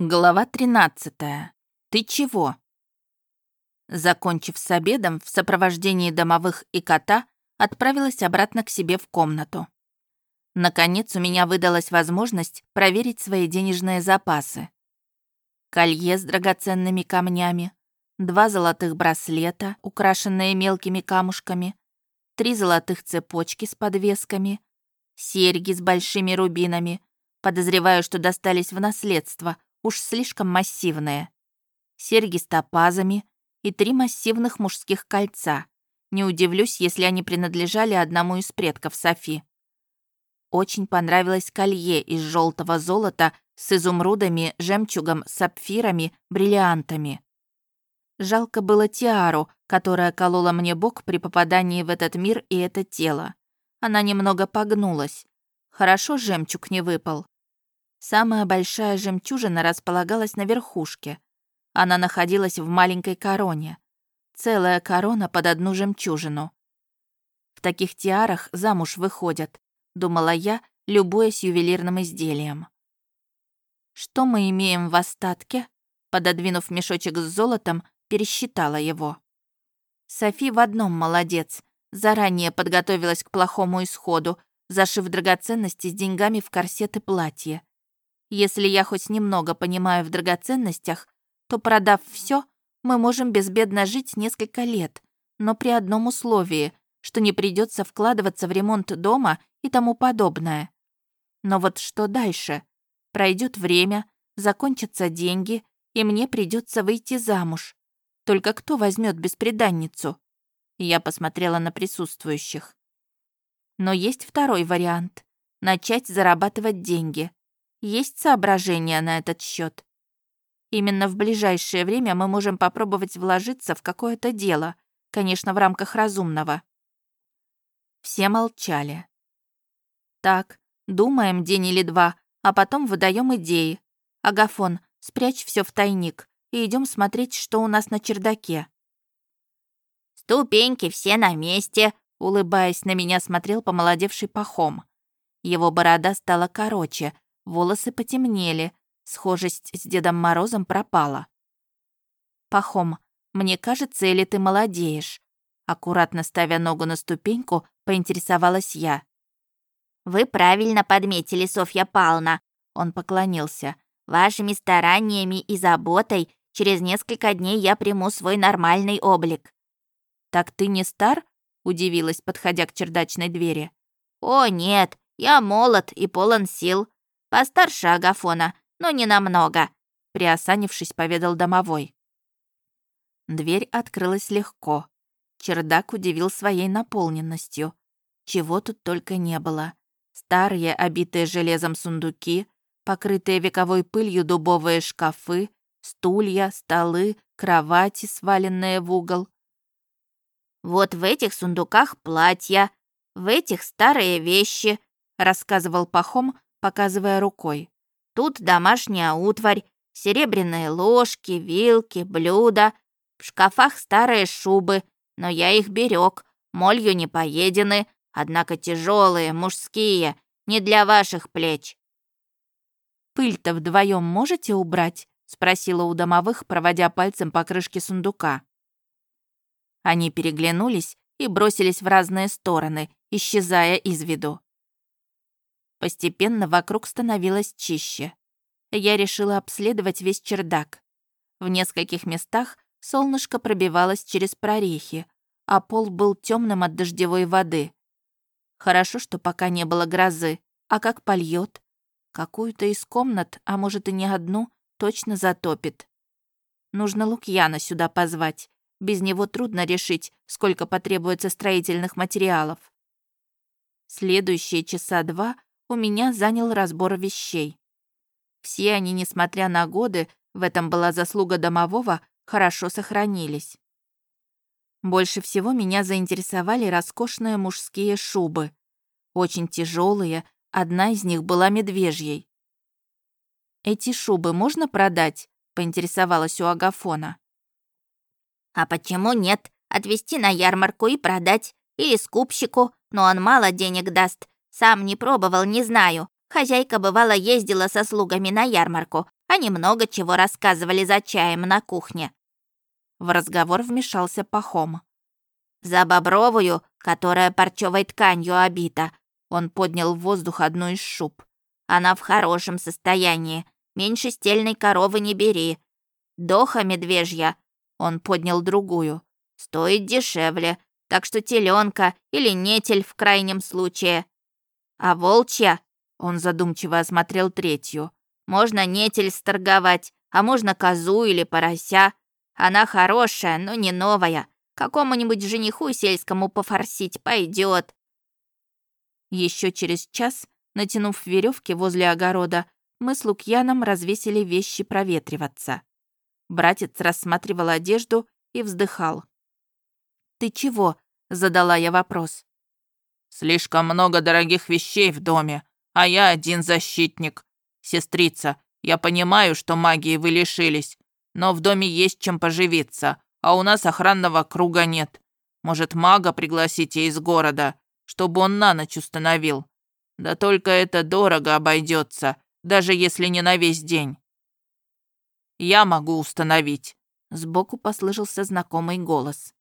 Глава 13. Ты чего? Закончив с обедом, в сопровождении домовых и кота, отправилась обратно к себе в комнату. Наконец у меня выдалась возможность проверить свои денежные запасы. Колье с драгоценными камнями, два золотых браслета, украшенные мелкими камушками, три золотых цепочки с подвесками, серьги с большими рубинами, подозреваю, что достались в наследство — уж слишком массивные. Серьги с топазами и три массивных мужских кольца. Не удивлюсь, если они принадлежали одному из предков Софи. Очень понравилось колье из желтого золота с изумрудами, жемчугом, сапфирами, бриллиантами. Жалко было тиару, которая колола мне бок при попадании в этот мир и это тело. Она немного погнулась. Хорошо жемчуг не выпал. Самая большая жемчужина располагалась на верхушке. Она находилась в маленькой короне. Целая корона под одну жемчужину. В таких тиарах замуж выходят, думала я, любуясь ювелирным изделием. Что мы имеем в остатке? Пододвинув мешочек с золотом, пересчитала его. Софи в одном молодец. Заранее подготовилась к плохому исходу, зашив драгоценности с деньгами в корсет и платье. Если я хоть немного понимаю в драгоценностях, то, продав все, мы можем безбедно жить несколько лет, но при одном условии, что не придется вкладываться в ремонт дома и тому подобное. Но вот что дальше? Пройдет время, закончатся деньги, и мне придется выйти замуж. Только кто возьмет беспреданницу? Я посмотрела на присутствующих. Но есть второй вариант — начать зарабатывать деньги. Есть соображения на этот счет. Именно в ближайшее время мы можем попробовать вложиться в какое-то дело, конечно, в рамках разумного. Все молчали. Так, думаем день или два, а потом выдаем идеи. Агафон, спрячь все в тайник и идем смотреть, что у нас на чердаке. Ступеньки все на месте, улыбаясь на меня, смотрел помолодевший пахом. Его борода стала короче, волосы потемнели, схожесть с Дедом Морозом пропала. «Пахом, мне кажется, или ты молодеешь?» Аккуратно ставя ногу на ступеньку, поинтересовалась я. «Вы правильно подметили, Софья Павловна», — он поклонился. «Вашими стараниями и заботой через несколько дней я приму свой нормальный облик». «Так ты не стар?» — удивилась, подходя к чердачной двери. «О, нет, я молод и полон сил. Постарше Агафона, но не намного», — приосанившись, поведал домовой. Дверь открылась легко. Чердак удивил своей наполненностью. Чего тут только не было. Старые, обитые железом сундуки, покрытые вековой пылью дубовые шкафы, стулья, столы, кровати, сваленные в угол. «Вот в этих сундуках платья, в этих старые вещи», рассказывал Пахом, показывая рукой. «Тут домашняя утварь, серебряные ложки, вилки, блюда, в шкафах старые шубы, но я их берег, молью не поедены, однако тяжелые, мужские, не для ваших плеч». «Пыль-то вдвоем можете убрать?» — спросила у домовых, проводя пальцем по крышке сундука. Они переглянулись и бросились в разные стороны, исчезая из виду. Постепенно вокруг становилось чище. Я решила обследовать весь чердак. В нескольких местах солнышко пробивалось через прорехи, а пол был темным от дождевой воды. Хорошо, что пока не было грозы, а как польет. Какую-то из комнат, а может и не одну, точно затопит. Нужно Лукьяна сюда позвать. Без него трудно решить, сколько потребуется строительных материалов. Следующие часа два у меня занял разбор вещей. Все они, несмотря на годы, в этом была заслуга домового, хорошо сохранились. Больше всего меня заинтересовали роскошные мужские шубы. Очень тяжелые, одна из них была медвежьей. «Эти шубы можно продать?» — поинтересовалась у Агафона. «А почему нет? Отвезти на ярмарку и продать. Или скупщику, но он мало денег даст. Сам не пробовал, не знаю. Хозяйка бывало ездила со слугами на ярмарку, Они много чего рассказывали за чаем на кухне». В разговор вмешался Пахом. «За бобровую, которая парчевой тканью обита». Он поднял в воздух одну из шуб. «Она в хорошем состоянии. Меньше стельной коровы не бери. Доха медвежья». Он поднял другую. «Стоит дешевле, так что теленка или нетель в крайнем случае. А волчья, он задумчиво осмотрел третью, можно нетель сторговать, а можно козу или порося. Она хорошая, но не новая. Какому-нибудь жениху сельскому пофорсить пойдет. Еще через час, натянув веревки возле огорода, мы с Лукьяном развесили вещи проветриваться. Братец рассматривал одежду и вздыхал. «Ты чего?» — задала я вопрос. «Слишком много дорогих вещей в доме, а я один защитник. Сестрица, я понимаю, что магии вы лишились, но в доме есть чем поживиться, а у нас охранного круга нет. Может, мага пригласите из города, чтобы он на ночь установил. Да только это дорого обойдется, даже если не на весь день. Я могу установить. Сбоку послышался знакомый голос.